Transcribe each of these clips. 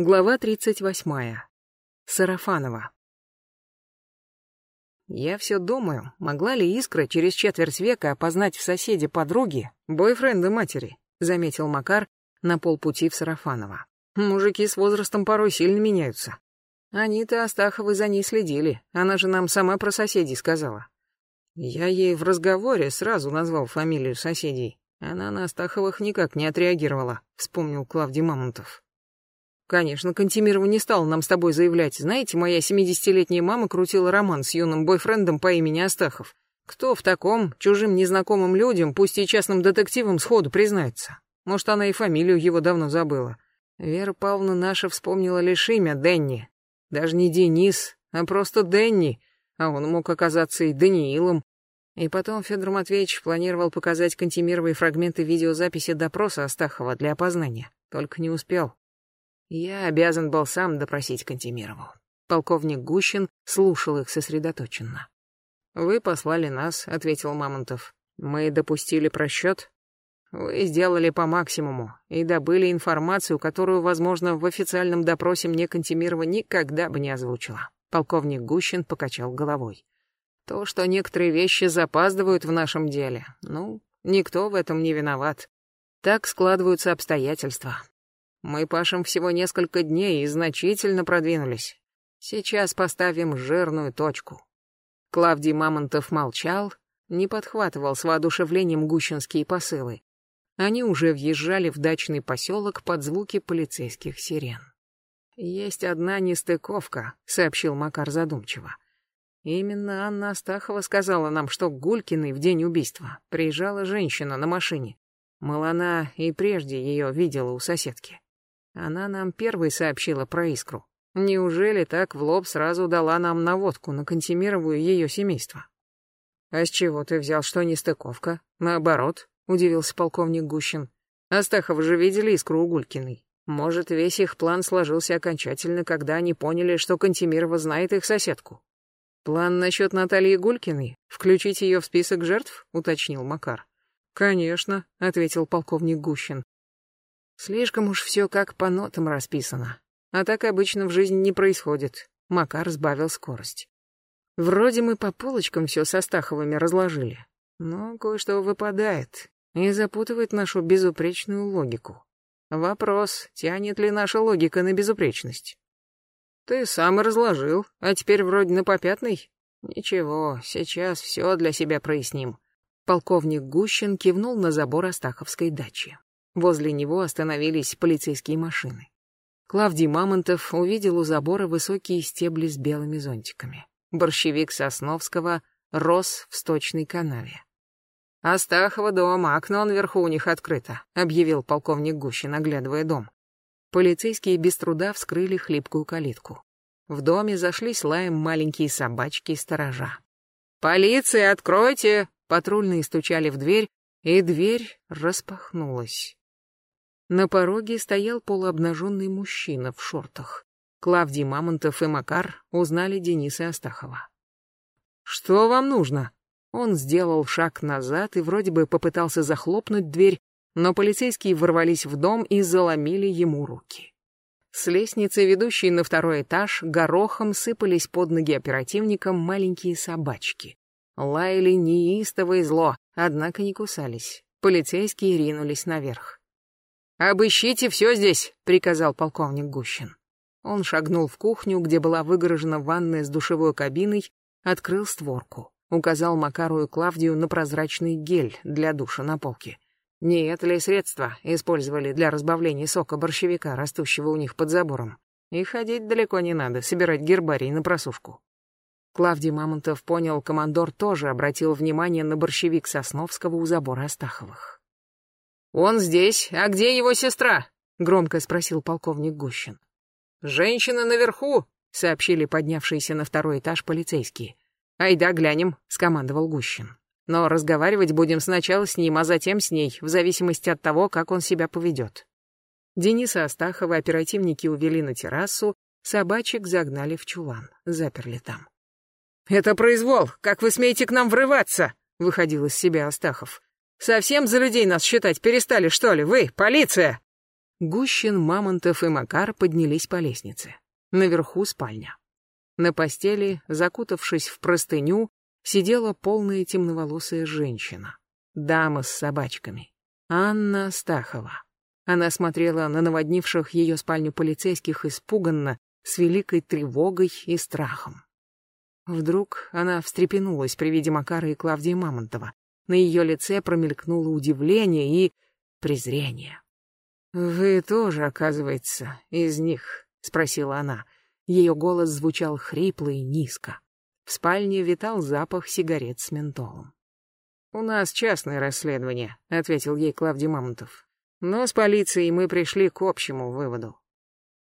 Глава 38. Сарафанова. Я все думаю, могла ли Искра через четверть века опознать в соседе подруги бойфренда матери, заметил Макар на полпути в Сарафаново. Мужики с возрастом порой сильно меняются. Они-то Астаховы за ней следили, она же нам сама про соседей сказала. Я ей в разговоре сразу назвал фамилию соседей. Она на Астаховых никак не отреагировала, вспомнил Клавдий Мамонтов. Конечно, Кантемирова не стала нам с тобой заявлять. Знаете, моя семидесятилетняя мама крутила роман с юным бойфрендом по имени Астахов. Кто в таком, чужим незнакомым людям, пусть и частным детективам, сходу признается? Может, она и фамилию его давно забыла. Вера Павловна наша вспомнила лишь имя Денни. Даже не Денис, а просто Денни, а он мог оказаться и Даниилом. И потом Федор Матвеевич планировал показать Кантемировой фрагменты видеозаписи допроса Астахова для опознания, только не успел. Я обязан был сам допросить Кантемирову. Полковник Гущин слушал их сосредоточенно. «Вы послали нас», — ответил Мамонтов. «Мы допустили просчет. Вы сделали по максимуму и добыли информацию, которую, возможно, в официальном допросе мне Кантемирова никогда бы не озвучила». Полковник Гущин покачал головой. «То, что некоторые вещи запаздывают в нашем деле, ну, никто в этом не виноват. Так складываются обстоятельства. Мы пашем всего несколько дней и значительно продвинулись. Сейчас поставим жирную точку. Клавдий Мамонтов молчал, не подхватывал с воодушевлением гущинские посылы. Они уже въезжали в дачный поселок под звуки полицейских сирен. «Есть одна нестыковка», — сообщил Макар задумчиво. «Именно Анна Астахова сказала нам, что к Гулькиной в день убийства приезжала женщина на машине. Мол, она и прежде ее видела у соседки. Она нам первой сообщила про искру. Неужели так в лоб сразу дала нам наводку на Кантемирову ее семейство? А с чего ты взял, что нестыковка? Наоборот, удивился полковник Гущин. Астахов же видели искру у Гулькиной. Может, весь их план сложился окончательно, когда они поняли, что Кантемирова знает их соседку. План насчет Натальи Гулькиной? Включить ее в список жертв? уточнил Макар. Конечно, ответил полковник Гущин. Слишком уж все как по нотам расписано. А так обычно в жизни не происходит. Макар сбавил скорость. Вроде мы по полочкам все со Стаховыми разложили. Но кое-что выпадает и запутывает нашу безупречную логику. Вопрос, тянет ли наша логика на безупречность? Ты сам разложил, а теперь вроде на попятный. Ничего, сейчас все для себя проясним. Полковник Гущин кивнул на забор Астаховской дачи. Возле него остановились полицейские машины. Клавдий Мамонтов увидел у забора высокие стебли с белыми зонтиками. Борщевик Сосновского рос в сточной канаве. «Астахова дом, окно наверху у них открыто», — объявил полковник Гущин, оглядывая дом. Полицейские без труда вскрыли хлипкую калитку. В доме зашлись лаем маленькие собачки и сторожа. «Полиция, откройте!» Патрульные стучали в дверь, и дверь распахнулась. На пороге стоял полуобнаженный мужчина в шортах. Клавдий Мамонтов и Макар узнали Дениса Астахова. «Что вам нужно?» Он сделал шаг назад и вроде бы попытался захлопнуть дверь, но полицейские ворвались в дом и заломили ему руки. С лестницы, ведущей на второй этаж, горохом сыпались под ноги оперативникам маленькие собачки. Лаяли неистово и зло, однако не кусались. Полицейские ринулись наверх. «Обыщите все здесь», — приказал полковник Гущин. Он шагнул в кухню, где была выгорожена ванная с душевой кабиной, открыл створку, указал Макару и Клавдию на прозрачный гель для душа на полке. Не это ли средства использовали для разбавления сока борщевика, растущего у них под забором? И ходить далеко не надо, собирать гербарий на просушку. Клавдий Мамонтов понял, командор тоже обратил внимание на борщевик Сосновского у забора Астаховых. «Он здесь. А где его сестра?» — громко спросил полковник Гущин. «Женщина наверху», — сообщили поднявшиеся на второй этаж полицейские. «Айда глянем», — скомандовал Гущин. «Но разговаривать будем сначала с ним, а затем с ней, в зависимости от того, как он себя поведет». Дениса Астахова оперативники увели на террасу, собачек загнали в чулан, заперли там. «Это произвол! Как вы смеете к нам врываться?» — выходил из себя Астахов. Совсем за людей нас считать перестали, что ли, вы, полиция?» Гущин, Мамонтов и Макар поднялись по лестнице. Наверху спальня. На постели, закутавшись в простыню, сидела полная темноволосая женщина. Дама с собачками. Анна Стахова. Она смотрела на наводнивших ее спальню полицейских испуганно, с великой тревогой и страхом. Вдруг она встрепенулась при виде Макара и Клавдии Мамонтова. На ее лице промелькнуло удивление и презрение. «Вы тоже, оказывается, из них?» — спросила она. Ее голос звучал хрипло и низко. В спальне витал запах сигарет с ментолом. «У нас частное расследование», — ответил ей Клавдий Мамонтов. «Но с полицией мы пришли к общему выводу».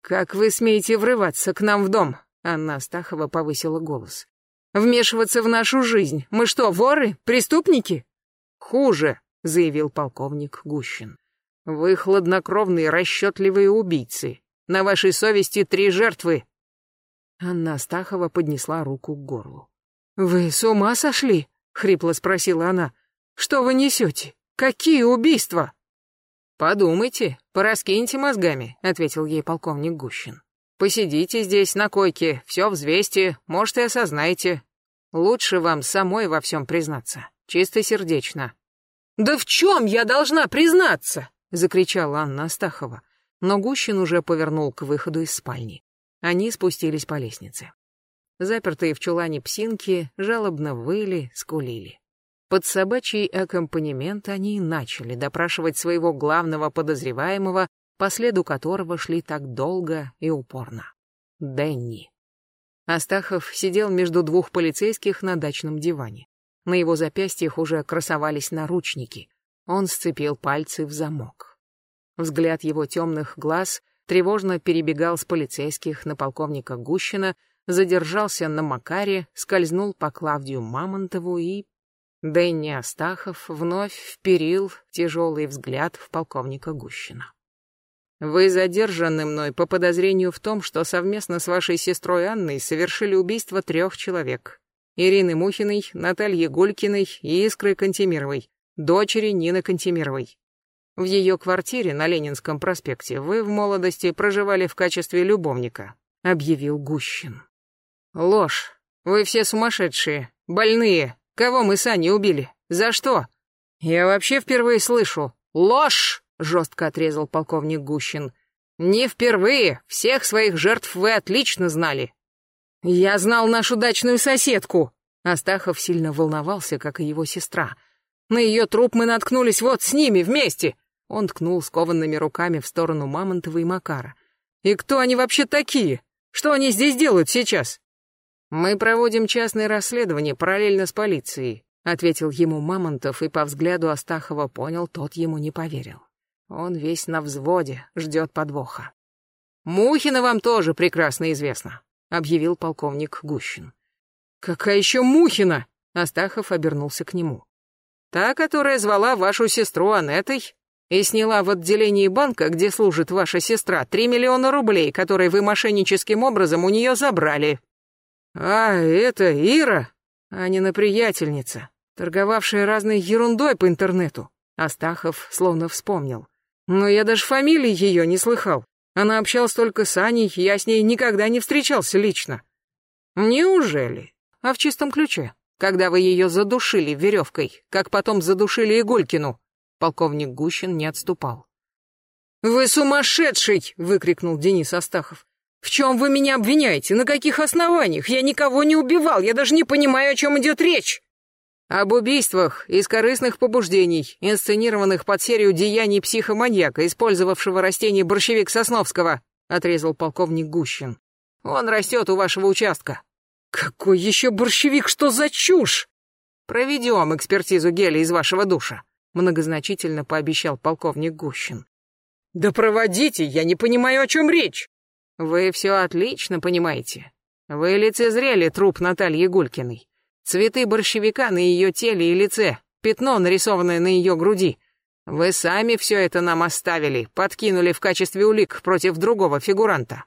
«Как вы смеете врываться к нам в дом?» Анна Астахова повысила голос. «Вмешиваться в нашу жизнь. Мы что, воры? Преступники?» «Хуже», — заявил полковник Гущин. «Вы хладнокровные, расчетливые убийцы. На вашей совести три жертвы». Анна Астахова поднесла руку к горлу. «Вы с ума сошли?» — хрипло спросила она. «Что вы несете? Какие убийства?» «Подумайте, пораскиньте мозгами», — ответил ей полковник Гущин. «Посидите здесь на койке, все взвесьте, может, и осознаете. Лучше вам самой во всем признаться, чисто сердечно». «Да в чем я должна признаться?» — закричала Анна Астахова. Но Гущин уже повернул к выходу из спальни. Они спустились по лестнице. Запертые в чулане псинки жалобно выли, скулили. Под собачий аккомпанемент они начали допрашивать своего главного подозреваемого, по следу которого шли так долго и упорно. Дэнни. Астахов сидел между двух полицейских на дачном диване. На его запястьях уже красовались наручники. Он сцепил пальцы в замок. Взгляд его темных глаз тревожно перебегал с полицейских на полковника Гущина, задержался на Макаре, скользнул по Клавдию Мамонтову и... Дэнни Астахов вновь вперил тяжелый взгляд в полковника Гущина. «Вы задержаны мной по подозрению в том, что совместно с вашей сестрой Анной совершили убийство трех человек. Ирины Мухиной, Натальи Гулькиной и Искры Кантемировой, дочери Нины Кантемировой. В ее квартире на Ленинском проспекте вы в молодости проживали в качестве любовника», — объявил Гущин. Ложь. Вы все сумасшедшие, больные. Кого мы с Аней убили? За что? Я вообще впервые слышу. Ложь! Жестко отрезал полковник Гущин. Не впервые. Всех своих жертв вы отлично знали. Я знал нашу дачную соседку. Астахов сильно волновался, как и его сестра. На ее труп мы наткнулись вот с ними вместе. Он ткнул скованными руками в сторону Мамонтова и Макара. И кто они вообще такие? Что они здесь делают сейчас? «Мы проводим частное расследование параллельно с полицией», ответил ему Мамонтов, и по взгляду Астахова понял, тот ему не поверил. Он весь на взводе, ждет подвоха. «Мухина вам тоже прекрасно известно», — объявил полковник Гущин. «Какая еще Мухина?» — Астахов обернулся к нему. «Та, которая звала вашу сестру Анетой и сняла в отделении банка, где служит ваша сестра, три миллиона рублей, которые вы мошенническим образом у нее забрали. А, это Ира, Анина приятельница, торговавшая разной ерундой по интернету. Астахов словно вспомнил. Но я даже фамилии ее не слыхал. Она общалась только с Аней, я с ней никогда не встречался лично. Неужели? А в чистом ключе? Когда вы ее задушили веревкой, как потом задушили Игулькину? Полковник Гущин не отступал. «Вы сумасшедший!» — выкрикнул Денис Астахов. «В чем вы меня обвиняете? На каких основаниях? Я никого не убивал, я даже не понимаю, о чем идет речь!» «Об убийствах из корыстных побуждений, инсценированных под серию деяний психоманьяка, использовавшего растение борщевик Сосновского», — отрезал полковник Гущин. «Он растет у вашего участка». «Какой еще борщевик? Что за чушь?» «Проведем экспертизу геля из вашего душа», — многозначительно пообещал полковник Гущин. «Да проводите, я не понимаю, о чем речь!» Вы все отлично понимаете. Вы лицезрели труп Натальи Гулькиной. Цветы борщевика на ее теле и лице, пятно, нарисованное на ее груди. Вы сами все это нам оставили, подкинули в качестве улик против другого фигуранта.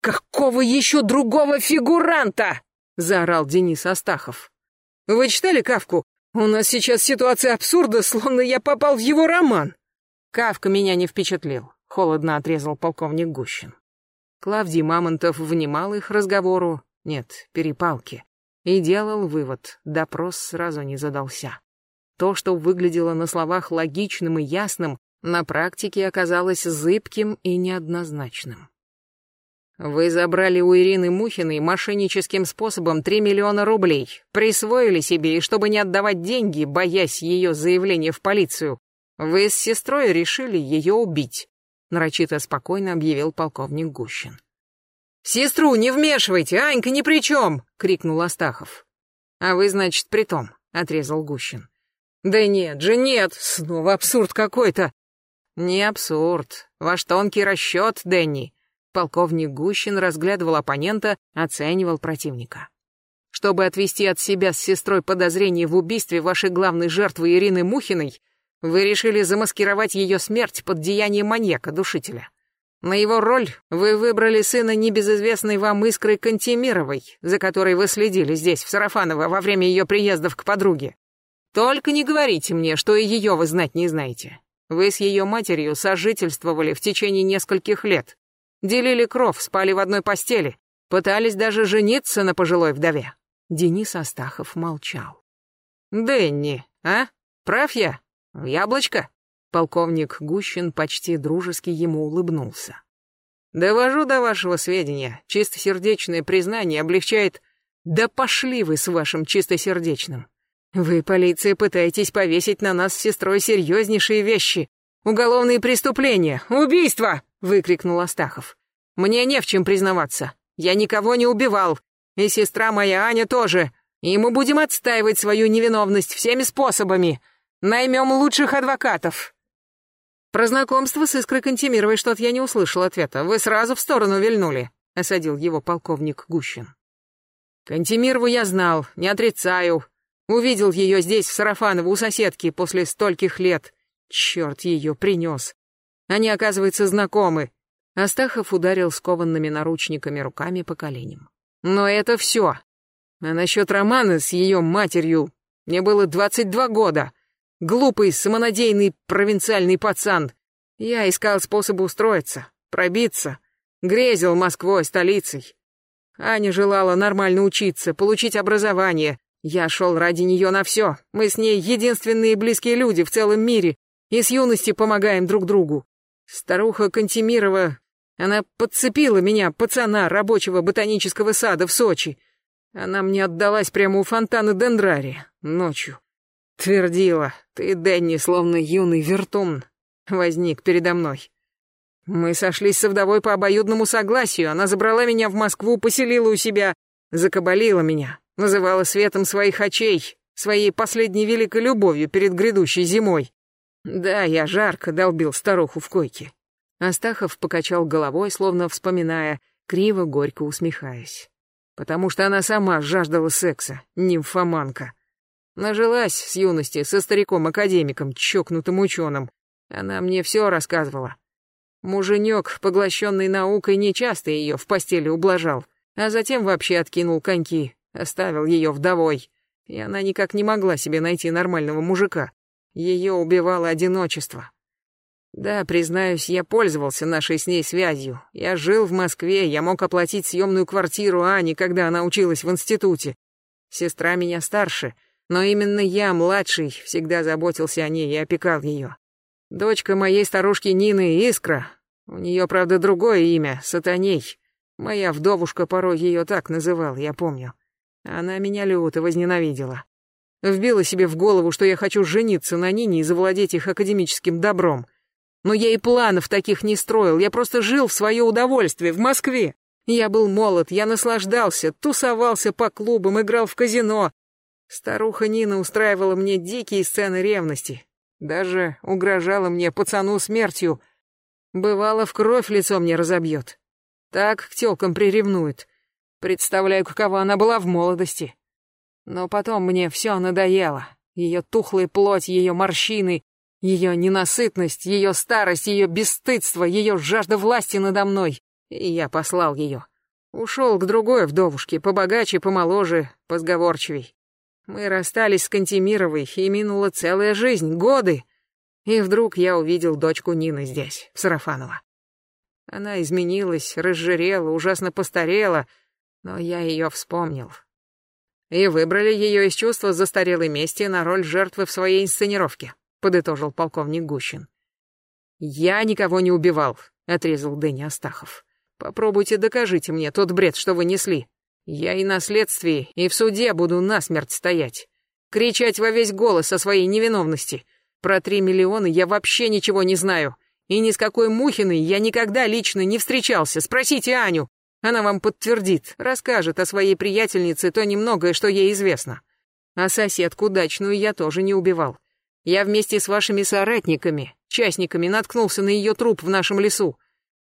«Какого еще другого фигуранта?» — заорал Денис Астахов. «Вы читали Кавку? У нас сейчас ситуация абсурда, словно я попал в его роман». Кавка меня не впечатлил. холодно отрезал полковник Гущин. Клавдий Мамонтов внимал их разговору, нет, перепалки, и делал вывод, допрос сразу не задался. То, что выглядело на словах логичным и ясным, на практике оказалось зыбким и неоднозначным. Вы забрали у Ирины Мухиной мошенническим способом 3 миллиона рублей, присвоили себе, и чтобы не отдавать деньги, боясь ее заявления в полицию, вы с сестрой решили ее убить, нарочито спокойно объявил полковник Гущин. «Сестру не вмешивайте, Анька ни при чем!» — крикнул Астахов. «А вы, значит, при том», — отрезал Гущин. «Да нет же, нет, снова абсурд какой-то». «Не абсурд, ваш тонкий расчет, Дэнни», Полковник Гущин разглядывал оппонента, оценивал противника. Чтобы отвести от себя с сестрой подозрение в убийстве вашей главной жертвы Ирины Мухиной, вы решили замаскировать ее смерть под деяние маньяка-душителя. На его роль вы выбрали сына небезызвестной вам Искры Кантемировой, за которой вы следили здесь, в Сарафаново, во время ее приездов к подруге. Только не говорите мне, что и ее вы знать не знаете. Вы с ее матерью сожительствовали в течение нескольких лет. Делили кров, спали в одной постели, пытались даже жениться на пожилой вдове. Денис Астахов молчал. «Дэнни, а? Прав я? Яблочко?» Полковник Гущин почти дружески ему улыбнулся. «Довожу до вашего сведения. Чистосердечное признание облегчает... Да пошли вы с вашим чистосердечным. Вы, полиция, пытаетесь повесить на нас с сестрой серьезнейшие вещи. Уголовные преступления, убийства!» — выкрикнул Астахов. «Мне не в чем признаваться. Я никого не убивал. И сестра моя Аня тоже. И мы будем отстаивать свою невиновность всеми способами. Наймем лучших адвокатов». «Про знакомство с Искрой Кантемировой что-то я не услышал ответа. Вы сразу в сторону вильнули», — осадил его полковник Гущин. «Кантемирову я знал, не отрицаю. Увидел ее здесь, в Сарафаново, у соседки, после стольких лет. Черт ее принес. Они, оказывается, знакомы. Астахов ударил скованными наручниками руками по коленям. Но это все. А насчет романа с ее матерью мне было двадцать два года. Глупый, самонадеянный провинциальный пацан. Я искал способы устроиться, пробиться. Грезил Москвой, столицей. Аня желала нормально учиться, получить образование. Я шел ради нее на все. Мы с ней единственные близкие люди в целом мире и с юности помогаем друг другу. Старуха Кантемирова, она подцепила меня, пацана, рабочего ботанического сада в Сочи. Она мне отдалась прямо у фонтана Дендрария, ночью. Твердила, ты, Дэнни, словно юный вертун, возник передо мной. Мы сошлись со вдовой по обоюдному согласию, она забрала меня в Москву, поселила у себя, закабалила меня, называла светом своих очей, своей последней великой любовью перед грядущей зимой. Да, я жарко долбил старуху в койке. Астахов покачал головой, словно вспоминая, криво горько усмехаясь. Потому что она сама жаждала секса, нимфоманка. Нажилась с юности со стариком-академиком, чокнутым ученым. Она мне все рассказывала. Муженек, поглощенный наукой, нечасто ее в постели ублажал, а затем вообще откинул коньки, оставил ее вдовой. И она никак не могла себе найти нормального мужика. Ее убивало одиночество. Да, признаюсь, я пользовался нашей с ней связью. Я жил в Москве, я мог оплатить съемную квартиру Ани, когда она училась в институте. Сестра меня старше, но именно я, младший, всегда заботился о ней и опекал ее. Дочка моей старушки Нины Искра. У нее, правда, другое имя, Сатаней. Моя вдовушка порой ее так называл, я помню. Она меня люто возненавидела. Вбила себе в голову, что я хочу жениться на Нине и завладеть их академическим добром. Но я и планов таких не строил, я просто жил в свое удовольствие, в Москве. Я был молод, я наслаждался, тусовался по клубам, играл в казино. Старуха Нина устраивала мне дикие сцены ревности. Даже угрожала мне пацану смертью. Бывало, в кровь лицо мне разобьет. Так к телкам приревнует. Представляю, какова она была в молодости. Но потом мне все надоело. Ее тухлая плоть, ее морщины, ее ненасытность, ее старость, ее бесстыдство, ее жажда власти надо мной. И я послал ее. Ушел к другой вдовушке, побогаче, помоложе, позговорчивей. Мы расстались с Кантемировой, и минула целая жизнь, годы. И вдруг я увидел дочку Нины здесь, в Сарафаново. Она изменилась, разжирела, ужасно постарела, но я ее вспомнил. И выбрали ее из чувства застарелой мести на роль жертвы в своей инсценировке, подытожил полковник Гущин. Я никого не убивал, отрезал Дэнни Астахов. Попробуйте докажите мне тот бред, что вы несли. Я и на следствии, и в суде буду насмерть стоять. Кричать во весь голос о своей невиновности. Про три миллиона я вообще ничего не знаю. И ни с какой Мухиной я никогда лично не встречался. Спросите Аню. Она вам подтвердит, расскажет о своей приятельнице то немногое, что ей известно. А соседку дачную я тоже не убивал. Я вместе с вашими соратниками, частниками, наткнулся на ее труп в нашем лесу.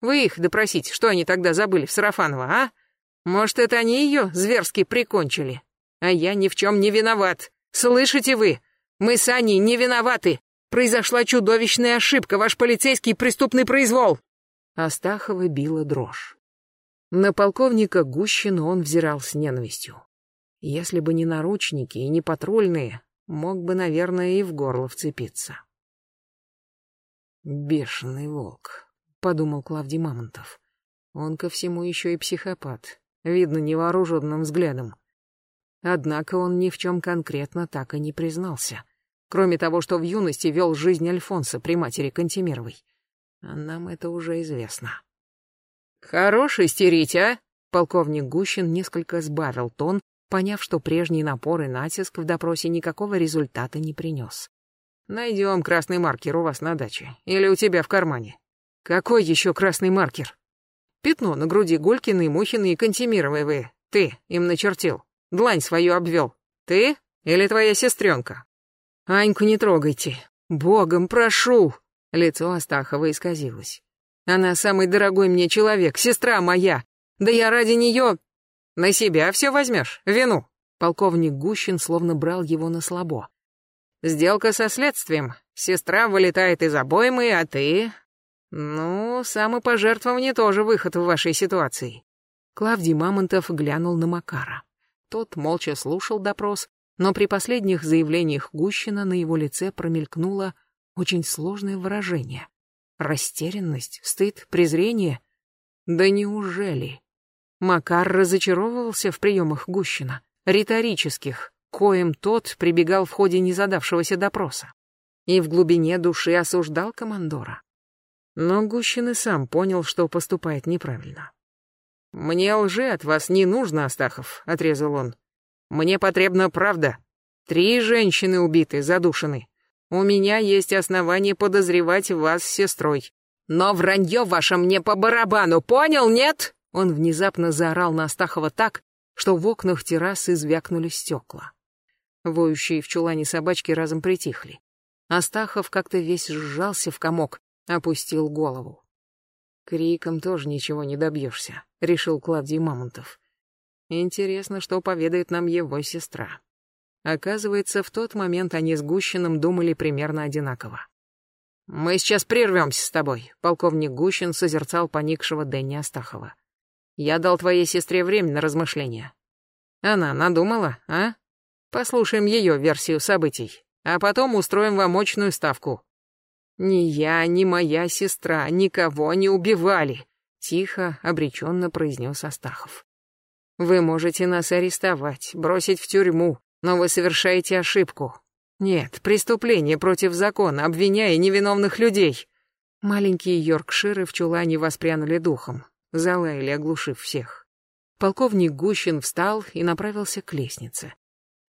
Вы их допросите, что они тогда забыли в Сарафаново, а? Может, это они ее зверски прикончили? А я ни в чем не виноват. Слышите вы? Мы с Аней не виноваты. Произошла чудовищная ошибка, ваш полицейский преступный произвол. Астахова била дрожь. На полковника Гущину он взирал с ненавистью. Если бы не наручники и не патрульные, мог бы, наверное, и в горло вцепиться. «Бешеный волк», — подумал Клавдий Мамонтов. «Он ко всему еще и психопат, видно невооруженным взглядом. Однако он ни в чем конкретно так и не признался, кроме того, что в юности вел жизнь Альфонса при матери Кантемировой. А нам это уже известно». «Хорош истерить, а?» Полковник Гущин несколько сбавил тон, поняв, что прежний напор и натиск в допросе никакого результата не принес. «Найдем красный маркер у вас на даче. Или у тебя в кармане. Какой еще красный маркер? Пятно на груди Голькина и Мухина и Кантемировой вы. Ты им начертил. Длань свою обвел. Ты или твоя сестренка? Аньку не трогайте. Богом прошу!» Лицо Астахова исказилось. Она самый дорогой мне человек, сестра моя. Да я ради нее... На себя все возьмешь, вину. Полковник Гущин словно брал его на слабо. Сделка со следствием. Сестра вылетает из обоймы, а ты... Ну, самопожертвование тоже выход в вашей ситуации. Клавдий Мамонтов глянул на Макара. Тот молча слушал допрос, но при последних заявлениях Гущина на его лице промелькнуло очень сложное выражение. Растерянность, стыд, презрение? Да неужели? Макар разочаровывался в приемах Гущина, риторических, коим тот прибегал в ходе незадавшегося допроса. И в глубине души осуждал командора. Но Гущин и сам понял, что поступает неправильно. «Мне лжи от вас не нужно, Астахов», — отрезал он. «Мне потребна правда. Три женщины убиты, задушены. У меня есть основания подозревать вас с сестрой. Но вранье ваше мне по барабану, понял, нет?» Он внезапно заорал на Астахова так, что в окнах террасы звякнули стекла. Воющие в чулане собачки разом притихли. Астахов как-то весь сжался в комок, опустил голову. «Криком тоже ничего не добьешься», — решил Клавдий Мамонтов. «Интересно, что поведает нам его сестра». Оказывается, в тот момент они с Гущиным думали примерно одинаково. «Мы сейчас прервемся с тобой», — полковник Гущин созерцал поникшего Дэнни Астахова. «Я дал твоей сестре время на размышления. Она надумала, а? Послушаем ее версию событий, а потом устроим вам мощную ставку». «Ни я, ни моя сестра никого не убивали», — тихо, обреченно произнес Астахов. «Вы можете нас арестовать, бросить в тюрьму, но вы совершаете ошибку. Нет, преступление против закона, обвиняя невиновных людей. Маленькие Йоркширы в чулане воспрянули духом, залаяли, оглушив всех. Полковник Гущин встал и направился к лестнице.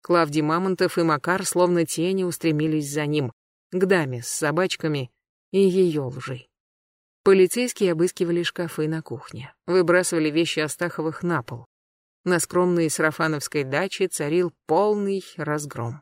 Клавдий Мамонтов и Макар словно тени устремились за ним, к даме с собачками и ее лжей. Полицейские обыскивали шкафы на кухне, выбрасывали вещи Астаховых на пол. На скромной сарафановской даче царил полный разгром.